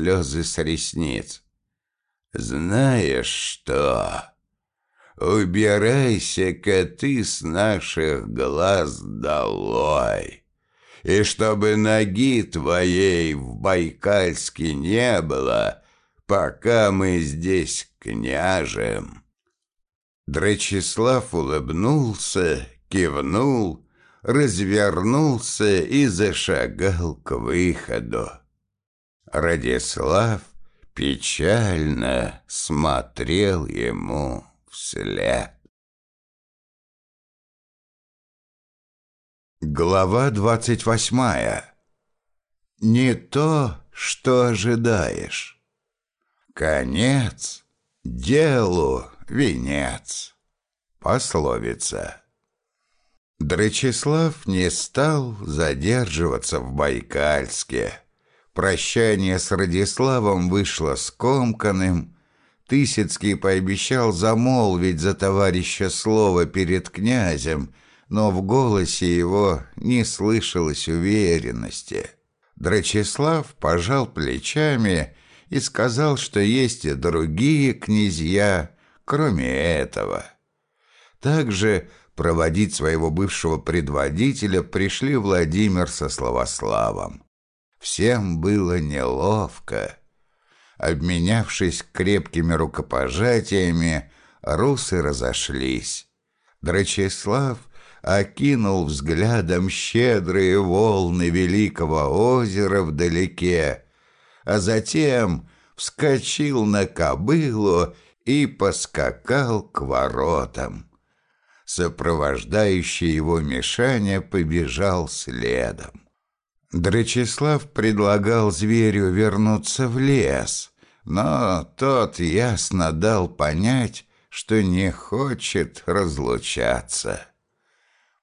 слезы с ресниц. «Знаешь что? Убирайся-ка ты с наших глаз долой, и чтобы ноги твоей в Байкальске не было, пока мы здесь княжем». Драчеслав улыбнулся, кивнул, развернулся и зашагал к выходу. Радислав печально смотрел ему вслед. Глава двадцать восьмая. Не то, что ожидаешь. Конец делу венец. Пословица. Драчеслав не стал задерживаться в Байкальске. Прощание с Радиславом вышло скомканным. Тысяцкий пообещал замолвить за товарища слово перед князем, но в голосе его не слышалось уверенности. Драчеслав пожал плечами и сказал, что есть и другие князья, кроме этого. Также проводить своего бывшего предводителя пришли Владимир со Славославом. Всем было неловко. Обменявшись крепкими рукопожатиями, русы разошлись. Драчеслав окинул взглядом щедрые волны великого озера вдалеке, а затем вскочил на кобылу и поскакал к воротам. Сопровождающий его Мишаня побежал следом. Драчеслав предлагал зверю вернуться в лес, но тот ясно дал понять, что не хочет разлучаться.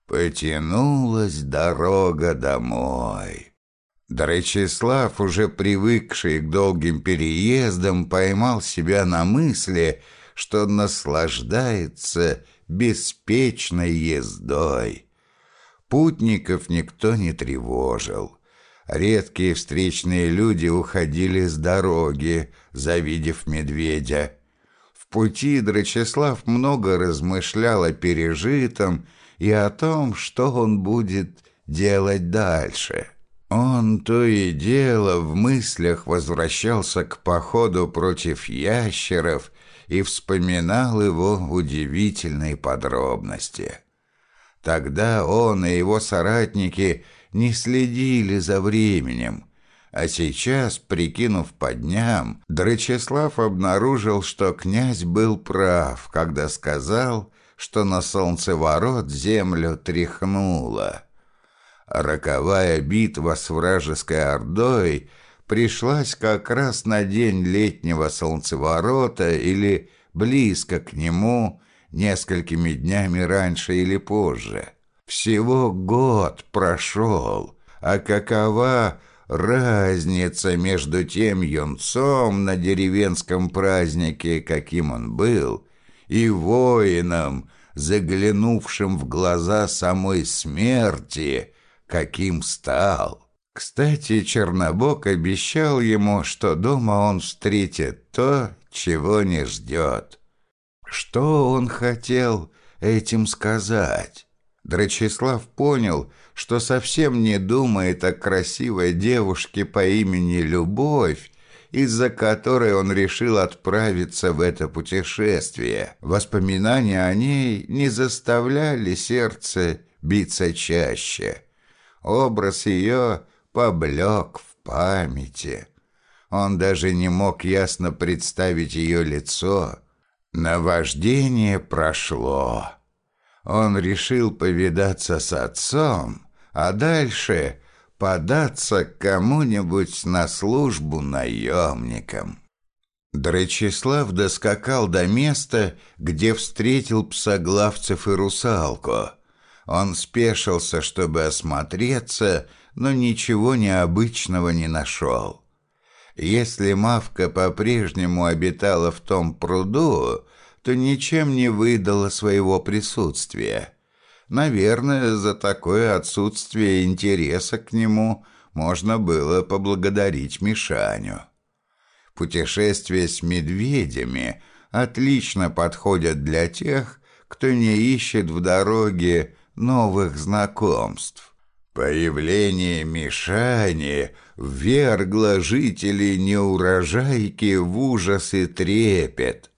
Потянулась дорога домой. Драчеслав, уже привыкший к долгим переездам, поймал себя на мысли, что наслаждается беспечной ездой. Путников никто не тревожил. Редкие встречные люди уходили с дороги, завидев медведя. В пути Драчеслав много размышлял о пережитом и о том, что он будет делать дальше. Он то и дело в мыслях возвращался к походу против ящеров и вспоминал его удивительные подробности. Тогда он и его соратники – не следили за временем. А сейчас, прикинув по дням, Драчеслав обнаружил, что князь был прав, когда сказал, что на солнцеворот землю тряхнуло. Роковая битва с вражеской ордой пришлась как раз на день летнего солнцеворота или близко к нему, несколькими днями раньше или позже. Всего год прошел, а какова разница между тем юнцом на деревенском празднике, каким он был, и воином, заглянувшим в глаза самой смерти, каким стал. Кстати, Чернобок обещал ему, что дома он встретит то, чего не ждет. Что он хотел этим сказать? Драчеслав понял, что совсем не думает о красивой девушке по имени Любовь, из-за которой он решил отправиться в это путешествие. Воспоминания о ней не заставляли сердце биться чаще. Образ ее поблек в памяти. Он даже не мог ясно представить ее лицо. Наваждение прошло он решил повидаться с отцом, а дальше податься к кому-нибудь на службу наемникам. Дречислав доскакал до места, где встретил псоглавцев и русалку. Он спешился, чтобы осмотреться, но ничего необычного не нашел. Если Мавка по-прежнему обитала в том пруду, то ничем не выдала своего присутствия. Наверное, за такое отсутствие интереса к нему можно было поблагодарить Мишаню. Путешествия с медведями отлично подходят для тех, кто не ищет в дороге новых знакомств. Появление Мишани ввергло жителей неурожайки в ужас и трепет.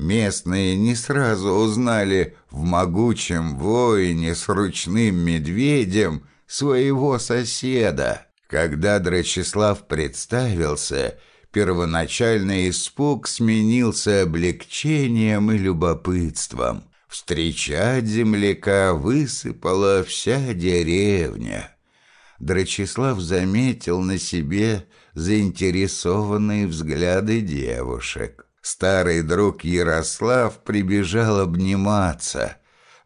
Местные не сразу узнали в могучем воине с ручным медведем своего соседа. Когда Драчеслав представился, первоначальный испуг сменился облегчением и любопытством. Встречать земляка высыпала вся деревня. Драчеслав заметил на себе заинтересованные взгляды девушек. Старый друг Ярослав прибежал обниматься,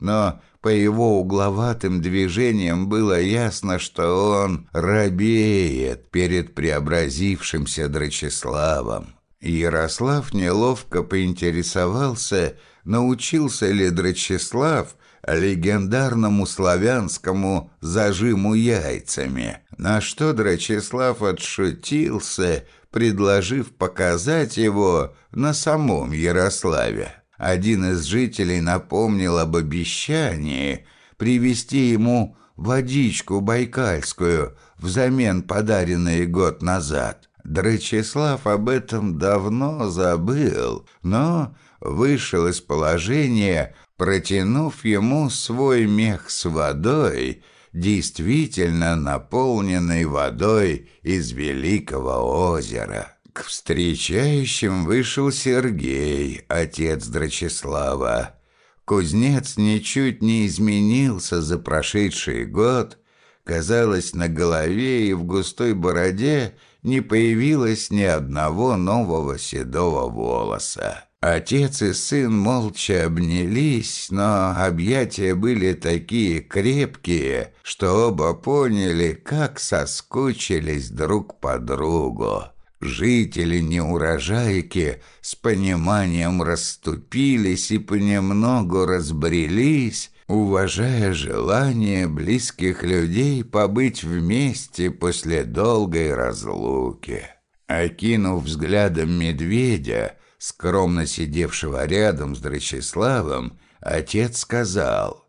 но по его угловатым движениям было ясно, что он робеет перед преобразившимся Драчеславом. Ярослав неловко поинтересовался, научился ли Драчеслав легендарному славянскому зажиму яйцами, на что Драчеслав отшутился, предложив показать его на самом Ярославе. Один из жителей напомнил об обещании привезти ему водичку байкальскую взамен подаренной год назад. Драчеслав об этом давно забыл, но вышел из положения, протянув ему свой мех с водой, действительно наполненный водой из великого озера. К встречающим вышел Сергей, отец Драчеслава. Кузнец ничуть не изменился за прошедший год. Казалось, на голове и в густой бороде не появилось ни одного нового седого волоса. Отец и сын молча обнялись, но объятия были такие крепкие, что оба поняли, как соскучились друг по другу. Жители неурожайки с пониманием расступились и понемногу разбрелись, уважая желание близких людей побыть вместе после долгой разлуки. Окинув взглядом медведя, скромно сидевшего рядом с Драчеславом, отец сказал,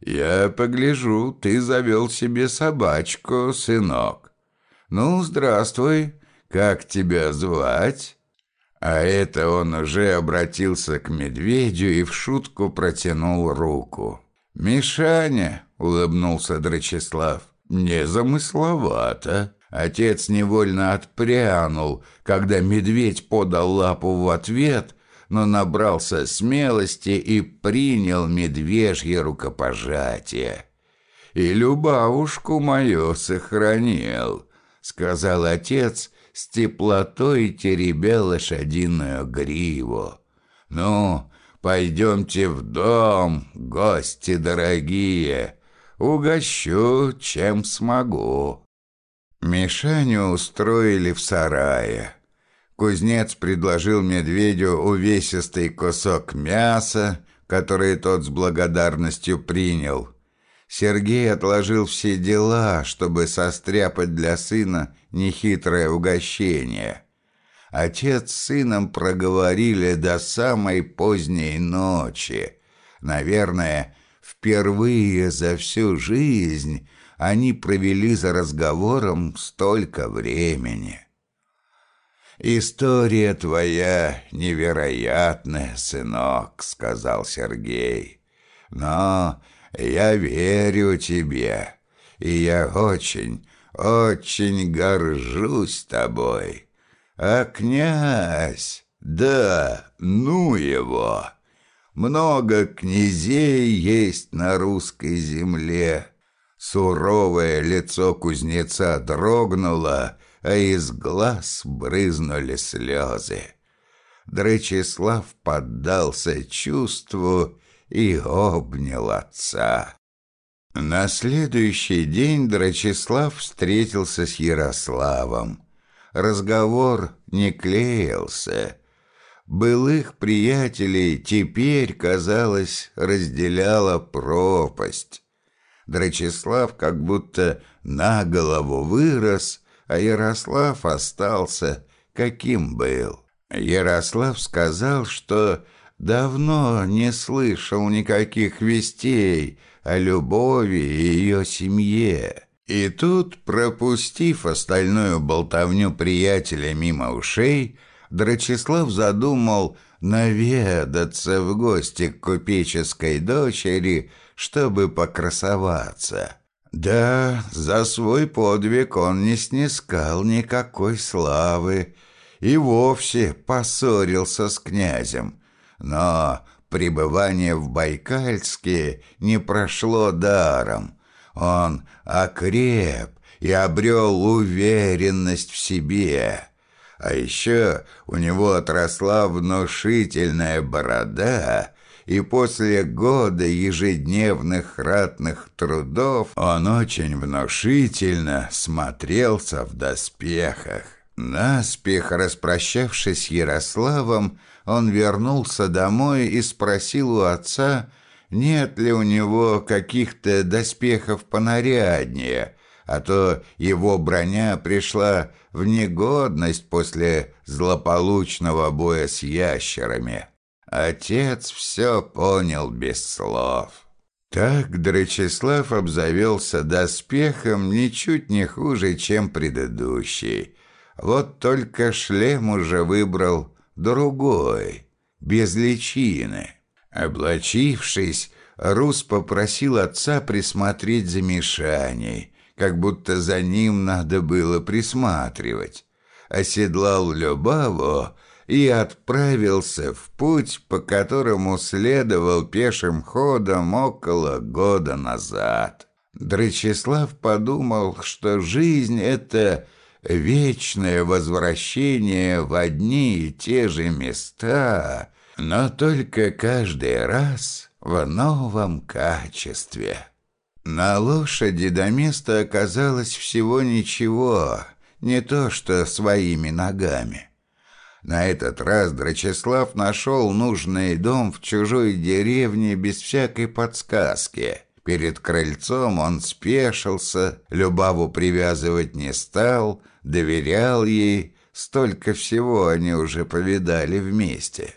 «Я погляжу, ты завел себе собачку, сынок. Ну, здравствуй, как тебя звать?» А это он уже обратился к медведю и в шутку протянул руку. «Мишаня», — улыбнулся Драчеслав, — «незамысловато». Отец невольно отпрянул, когда медведь подал лапу в ответ, но набрался смелости и принял медвежье рукопожатие. «И любавушку мою сохранил», — сказал отец, с теплотой теребя лошадиную гриву. «Ну, пойдемте в дом, гости дорогие, угощу, чем смогу». Мишаню устроили в сарае. Кузнец предложил медведю увесистый кусок мяса, который тот с благодарностью принял. Сергей отложил все дела, чтобы состряпать для сына нехитрое угощение. Отец с сыном проговорили до самой поздней ночи. Наверное, впервые за всю жизнь они провели за разговором столько времени. «История твоя невероятная, сынок», — сказал Сергей. «Но я верю тебе, и я очень, очень горжусь тобой. А князь, да, ну его, много князей есть на русской земле». Суровое лицо кузнеца дрогнуло, а из глаз брызнули слезы. Дречислав поддался чувству и обнял отца. На следующий день Драчеслав встретился с Ярославом. Разговор не клеился. Былых приятелей теперь, казалось, разделяла пропасть. Драчеслав как будто на голову вырос, а Ярослав остался каким был. Ярослав сказал, что давно не слышал никаких вестей о любови и ее семье. И тут, пропустив остальную болтовню приятеля мимо ушей, Драчеслав задумал наведаться в гости к купеческой дочери, чтобы покрасоваться. Да, за свой подвиг он не снискал никакой славы и вовсе поссорился с князем. Но пребывание в Байкальске не прошло даром. Он окреп и обрел уверенность в себе. А еще у него отросла внушительная борода, и после года ежедневных ратных трудов он очень внушительно смотрелся в доспехах. Наспех распрощавшись с Ярославом, он вернулся домой и спросил у отца, нет ли у него каких-то доспехов понаряднее, а то его броня пришла в негодность после злополучного боя с ящерами. Отец все понял без слов. Так Драчеслав обзавелся доспехом ничуть не хуже, чем предыдущий. Вот только шлем уже выбрал другой, без личины. Облачившись, Рус попросил отца присмотреть за Мишаней, как будто за ним надо было присматривать. Оседлал Любаву и отправился в путь, по которому следовал пешим ходом около года назад. Драчеслав подумал, что жизнь — это вечное возвращение в одни и те же места, но только каждый раз в новом качестве. На лошади до места оказалось всего ничего, не то что своими ногами. На этот раз Драчеслав нашел нужный дом в чужой деревне без всякой подсказки. Перед крыльцом он спешился, Любаву привязывать не стал, доверял ей, столько всего они уже повидали вместе.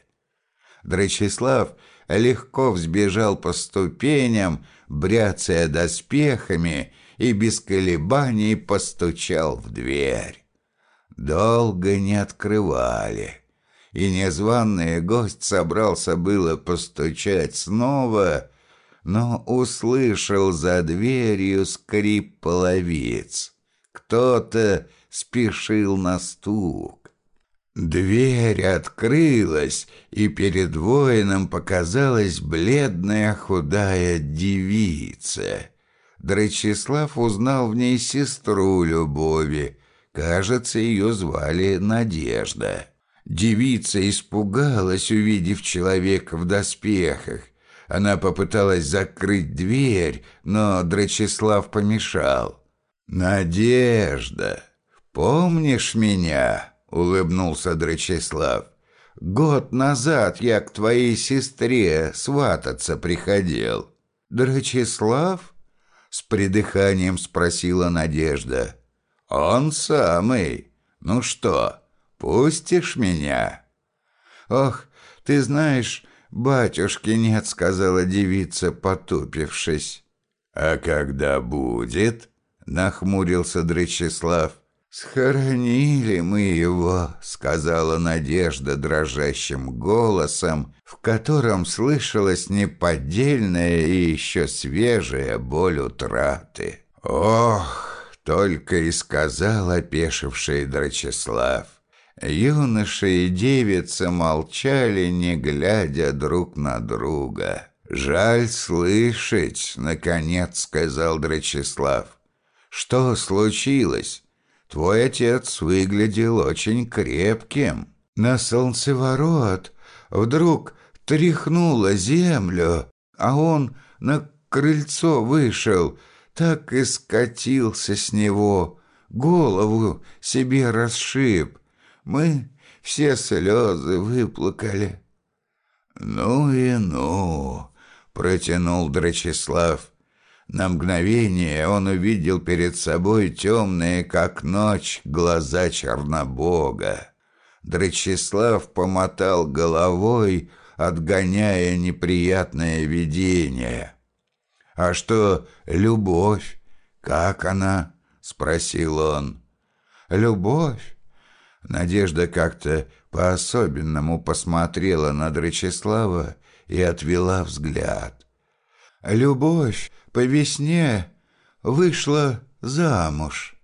Драчеслав легко взбежал по ступеням, бряцая доспехами, и без колебаний постучал в дверь долго не открывали. И незваный гость собрался было постучать снова, но услышал за дверью скрип половиц. Кто-то спешил на стук. Дверь открылась, и перед воином показалась бледная худая девица. Драчеслав узнал в ней сестру Любови, Кажется, ее звали Надежда. Девица испугалась, увидев человека в доспехах. Она попыталась закрыть дверь, но Драчеслав помешал. «Надежда, помнишь меня?» — улыбнулся Драчеслав. «Год назад я к твоей сестре свататься приходил». «Драчеслав?» — с придыханием спросила Надежда. «Он самый. Ну что, пустишь меня?» «Ох, ты знаешь, батюшки нет», — сказала девица, потупившись. «А когда будет?» — нахмурился Дречислав. «Схоронили мы его», — сказала Надежда дрожащим голосом, в котором слышалась неподдельная и еще свежая боль утраты. «Ох!» Только и сказал опешивший Драчеслав. Юноша и девица молчали, не глядя друг на друга. «Жаль слышать», — наконец сказал Драчеслав. «Что случилось? Твой отец выглядел очень крепким. На солнцеворот вдруг тряхнуло землю, а он на крыльцо вышел, так и скатился с него, голову себе расшиб. Мы все слезы выплакали. «Ну и ну!» — протянул Драчеслав. На мгновение он увидел перед собой темные, как ночь, глаза Чернобога. Дрочеслав помотал головой, отгоняя неприятное видение. «А что любовь? Как она?» — спросил он. «Любовь?» Надежда как-то по-особенному посмотрела на Дрочеслава и отвела взгляд. «Любовь по весне вышла замуж».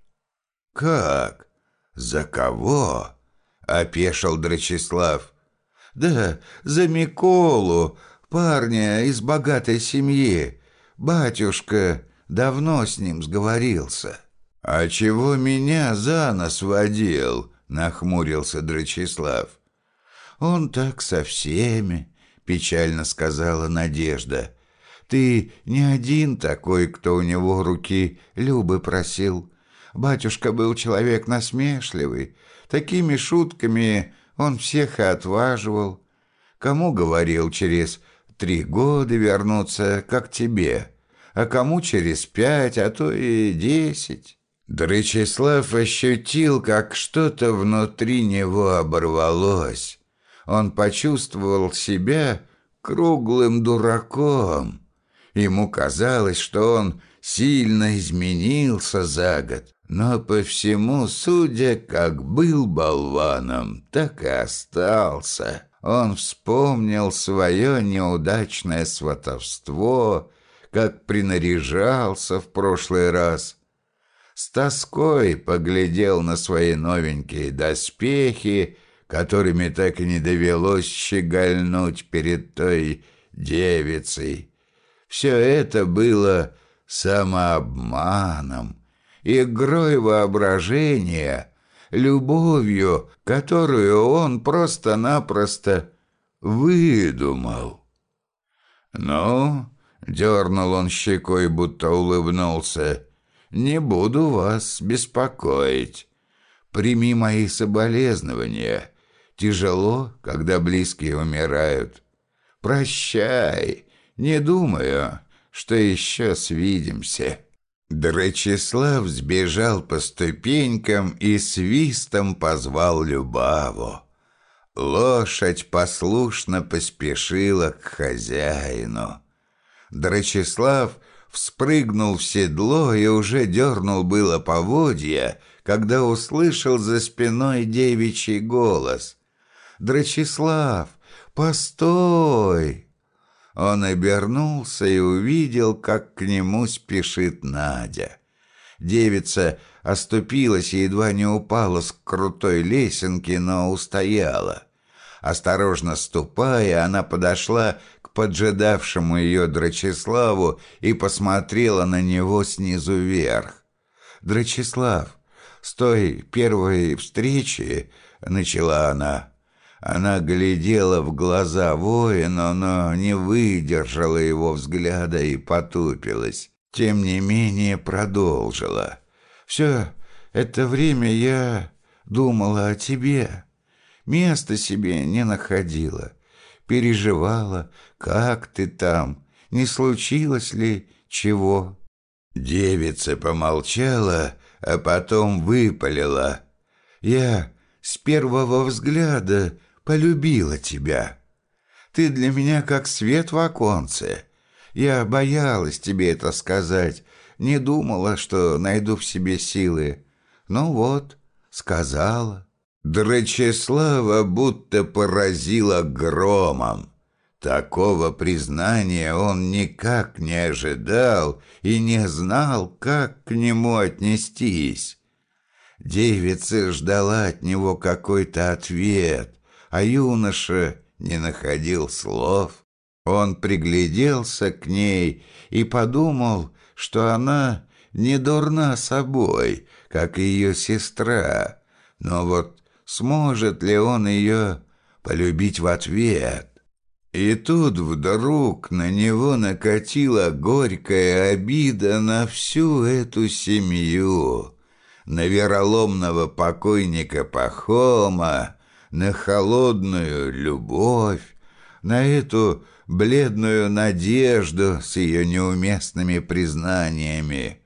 «Как? За кого?» — опешил Дрочеслав. «Да за Миколу, парня из богатой семьи. Батюшка давно с ним сговорился». «А чего меня за нос водил?» — нахмурился Дрочеслав. «Он так со всеми», — печально сказала Надежда. «Ты не один такой, кто у него руки Любы просил. Батюшка был человек насмешливый. Такими шутками он всех и отваживал. Кому говорил через три года вернуться, как тебе, а кому через пять, а то и десять». Дречислав ощутил, как что-то внутри него оборвалось. Он почувствовал себя круглым дураком. Ему казалось, что он сильно изменился за год, но по всему, судя, как был болваном, так и остался. Он вспомнил свое неудачное сватовство, как принаряжался в прошлый раз — с тоской поглядел на свои новенькие доспехи, которыми так и не довелось щегольнуть перед той девицей. Все это было самообманом, игрой воображения, любовью, которую он просто-напросто выдумал. «Ну?» — дернул он щекой, будто улыбнулся — не буду вас беспокоить. Прими мои соболезнования. Тяжело, когда близкие умирают. Прощай, не думаю, что еще свидимся». Драчеслав сбежал по ступенькам и свистом позвал Любаву. Лошадь послушно поспешила к хозяину. Драчеслав вспрыгнул в седло и уже дернул было поводья, когда услышал за спиной девичий голос. «Драчеслав, постой!» Он обернулся и увидел, как к нему спешит Надя. Девица оступилась и едва не упала с крутой лесенки, но устояла. Осторожно ступая, она подошла поджидавшему ее Драчеславу и посмотрела на него снизу вверх. «Драчеслав, с той первой встречи, — начала она, — она глядела в глаза воина, но не выдержала его взгляда и потупилась. Тем не менее продолжила. «Все это время я думала о тебе, места себе не находила» переживала, как ты там, не случилось ли чего?» Девица помолчала, а потом выпалила. «Я с первого взгляда полюбила тебя. Ты для меня как свет в оконце. Я боялась тебе это сказать, не думала, что найду в себе силы. Ну вот, сказала». Драчеслава будто поразила громом. Такого признания он никак не ожидал и не знал, как к нему отнестись. Девица ждала от него какой-то ответ, а юноша не находил слов. Он пригляделся к ней и подумал, что она не дурна собой, как ее сестра, но вот сможет ли он ее полюбить в ответ. И тут вдруг на него накатила горькая обида на всю эту семью, на вероломного покойника Пахома, на холодную любовь, на эту бледную надежду с ее неуместными признаниями.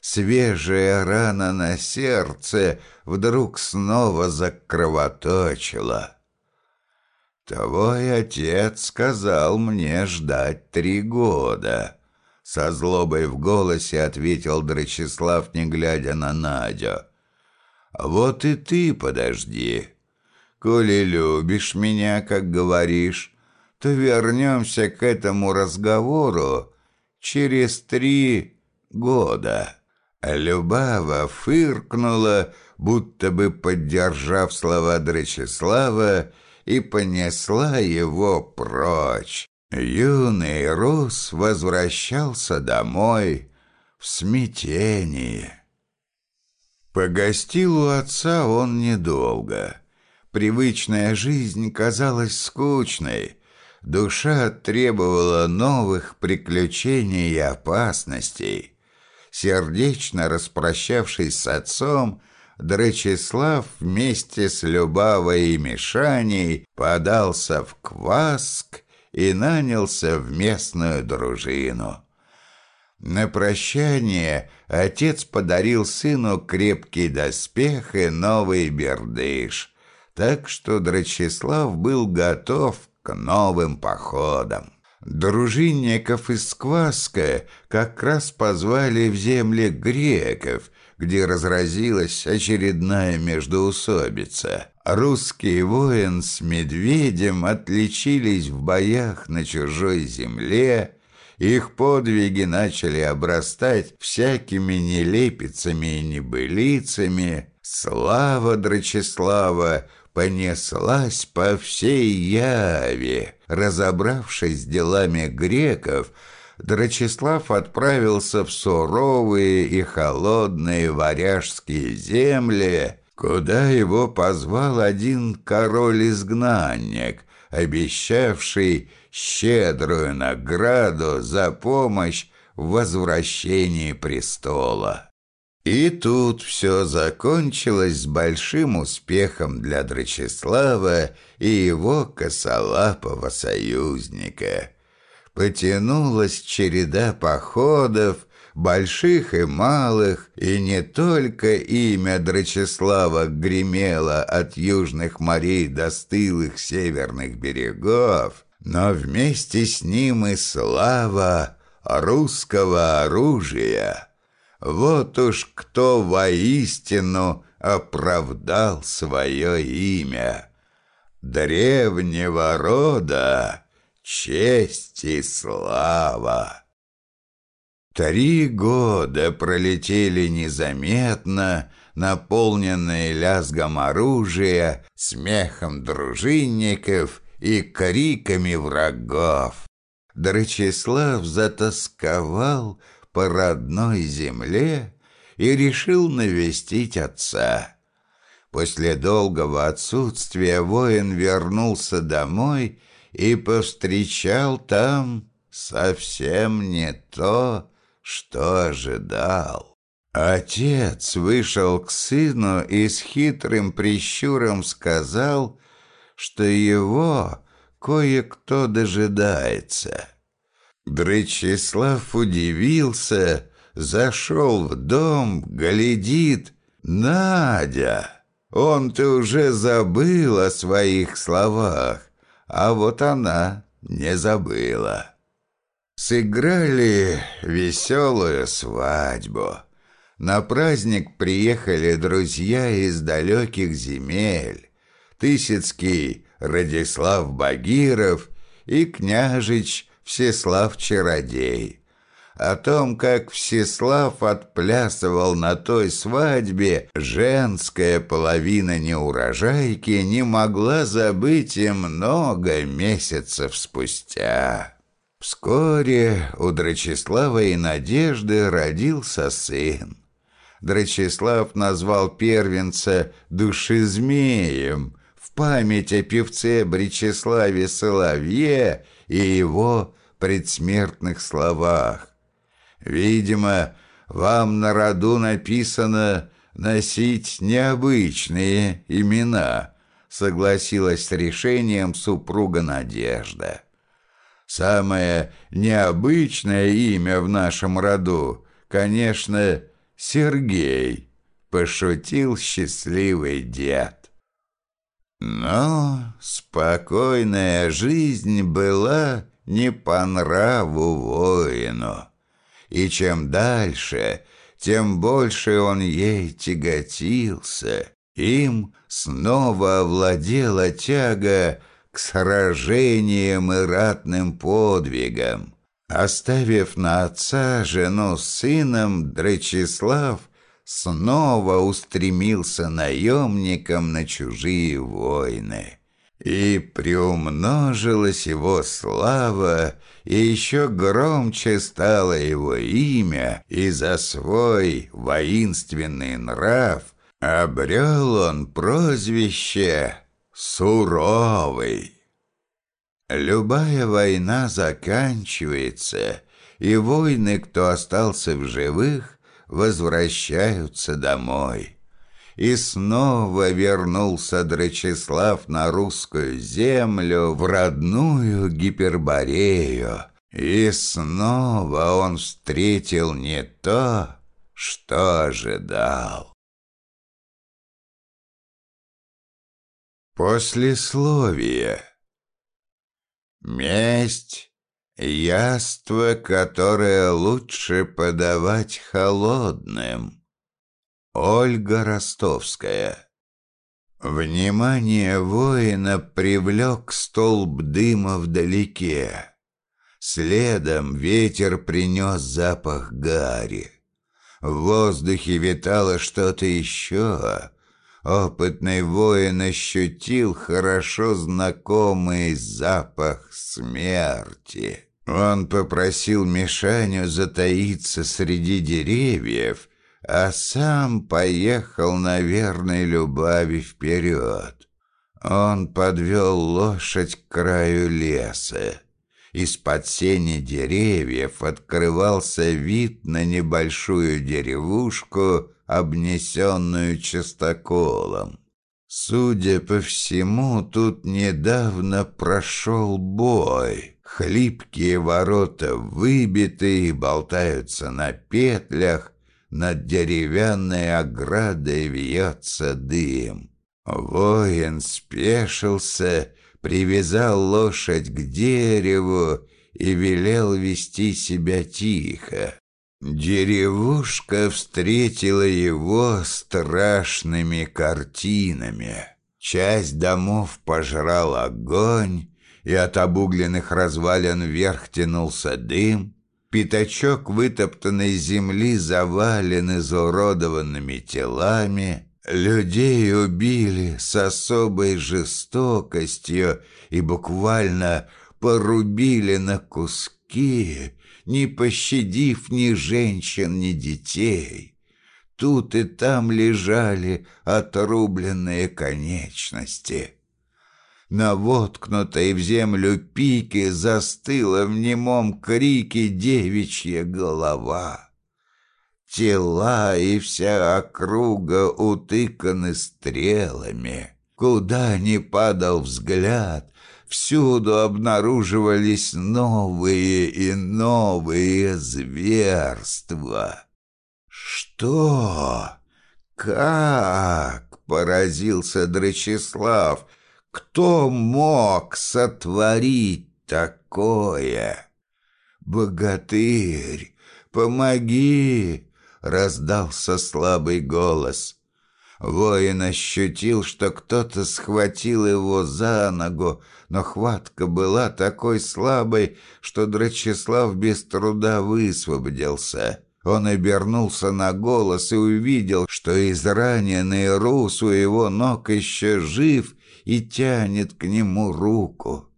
свежая рана на сердце вдруг снова закровоточила. «Твой отец сказал мне ждать три года», — со злобой в голосе ответил Драчеслав, не глядя на Надю. «Вот и ты подожди. Коли любишь меня, как говоришь, то вернемся к этому разговору через три года». Любава фыркнула, будто бы поддержав слова Драчеслава, и понесла его прочь. Юный Рус возвращался домой в смятении. Погостил у отца он недолго. Привычная жизнь казалась скучной. Душа требовала новых приключений и опасностей. Сердечно распрощавшись с отцом, Дречислав вместе с Любавой и Мишаней подался в Кваск и нанялся в местную дружину. На прощание отец подарил сыну крепкий доспех и новый бердыш, так что Драчеслав был готов к новым походам. Дружинников из Кваска как раз позвали в земли греков, где разразилась очередная междоусобица. Русский воин с медведем отличились в боях на чужой земле, их подвиги начали обрастать всякими нелепицами и небылицами. Слава Драчеслава понеслась по всей Яве. Разобравшись с делами греков, Драчеслав отправился в суровые и холодные варяжские земли, куда его позвал один король-изгнанник, обещавший щедрую награду за помощь в возвращении престола. И тут все закончилось с большим успехом для Драчеслава и его косолапого союзника. Потянулась череда походов, больших и малых, и не только имя Драчеслава гремело от южных морей до стылых северных берегов, но вместе с ним и слава русского оружия. Вот уж кто воистину оправдал свое имя. Древнего рода честь и слава. Три года пролетели незаметно, наполненные лязгом оружия, смехом дружинников и криками врагов. Драчеслав затасковал по родной земле и решил навестить отца. После долгого отсутствия воин вернулся домой и повстречал там совсем не то, что ожидал. Отец вышел к сыну и с хитрым прищуром сказал, что его кое-кто дожидается. Дречислав удивился, зашел в дом, глядит. «Надя! Он-то уже забыл о своих словах, а вот она не забыла». Сыграли веселую свадьбу. На праздник приехали друзья из далеких земель. Тысяцкий Радислав Багиров и княжич Всеслав Чародей. О том, как Всеслав отплясывал на той свадьбе, женская половина неурожайки не могла забыть и много месяцев спустя. Вскоре у Драчеслава и Надежды родился сын. Драчеслав назвал первенца душезмеем в память о певце Бречеславе Соловье и его предсмертных словах. Видимо, вам на роду написано носить необычные имена, согласилась с решением супруга Надежда. Самое необычное имя в нашем роду, конечно, Сергей», — пошутил счастливый дед. Но спокойная жизнь была не по нраву воину, и чем дальше, тем больше он ей тяготился. Им снова овладела тяга к сражениям и ратным подвигам. Оставив на отца жену с сыном, Дречислав снова устремился наемником на чужие войны. И приумножилась его слава, и еще громче стало его имя, и за свой воинственный нрав обрел он прозвище «Суровый». Любая война заканчивается, и воины, кто остался в живых, возвращаются домой. И снова вернулся Драчеслав на русскую землю, в родную Гиперборею. И снова он встретил не то, что ожидал. Послесловие Месть — яство, которое лучше подавать холодным. Ольга Ростовская Внимание воина привлек столб дыма вдалеке. Следом ветер принес запах гари. В воздухе витало что-то еще, опытный воин ощутил хорошо знакомый запах смерти. Он попросил Мишаню затаиться среди деревьев, а сам поехал на верной любави вперед. Он подвел лошадь к краю леса. Из-под сени деревьев открывался вид на небольшую деревушку, обнесенную частоколом. Судя по всему, тут недавно прошел бой. Хлипкие ворота выбиты и болтаются на петлях, над деревянной оградой вьется дым. Воин спешился, привязал лошадь к дереву и велел вести себя тихо. Деревушка встретила его страшными картинами. Часть домов пожрал огонь, и от обугленных развалин вверх тянулся дым. Пятачок вытоптанной земли завален изуродованными телами. Людей убили с особой жестокостью и буквально порубили на куски, не пощадив ни женщин, ни детей. Тут и там лежали отрубленные конечности. На воткнутой в землю пике застыла в немом крике девичья голова. Тела и вся округа утыканы стрелами. Куда ни падал взгляд, Всюду обнаруживались новые и новые зверства. «Что? Как?» — поразился Драчеслав. «Кто мог сотворить такое?» «Богатырь, помоги!» — раздался слабый голос. Воин ощутил, что кто-то схватил его за ногу, но хватка была такой слабой, что Драчеслав без труда высвободился. Он обернулся на голос и увидел, что израненный Рус у его ног еще жив и тянет к нему руку.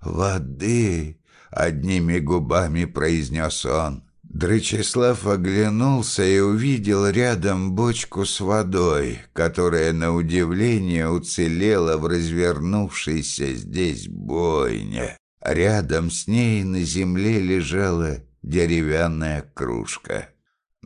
«Воды!» — одними губами произнес он. Дречислав оглянулся и увидел рядом бочку с водой, которая, на удивление, уцелела в развернувшейся здесь бойне. Рядом с ней на земле лежала деревянная кружка.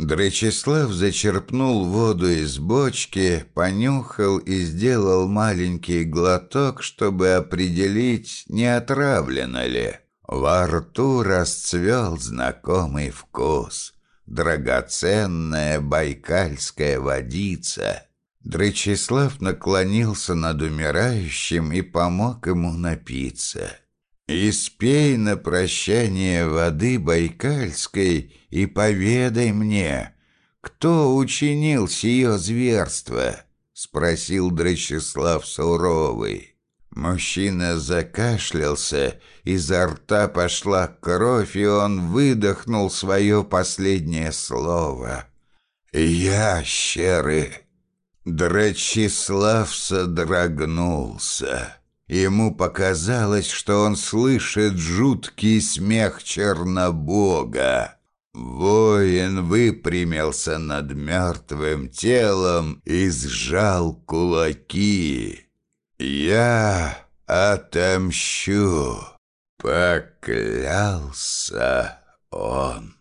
Дречислав зачерпнул воду из бочки, понюхал и сделал маленький глоток, чтобы определить, не отравлено ли. Во рту расцвел знакомый вкус. драгоценная байкальская водица. Дречислав наклонился над умирающим и помог ему напиться. «Испей на прощание воды байкальской и поведай мне, кто учинил сие зверство?» — спросил Дречислав Суровый. Мужчина закашлялся, изо рта пошла кровь, и он выдохнул свое последнее слово. «Ящеры!» Драчислав содрогнулся. Ему показалось, что он слышит жуткий смех Чернобога. Воин выпрямился над мертвым телом и сжал кулаки. «Я отомщу!» — поклялся он.